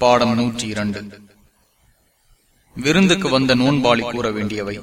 பாடம் நூற்றி இரண்டு. விருந்துக்கு வந்த நோன்பாளி கூற வேண்டியவை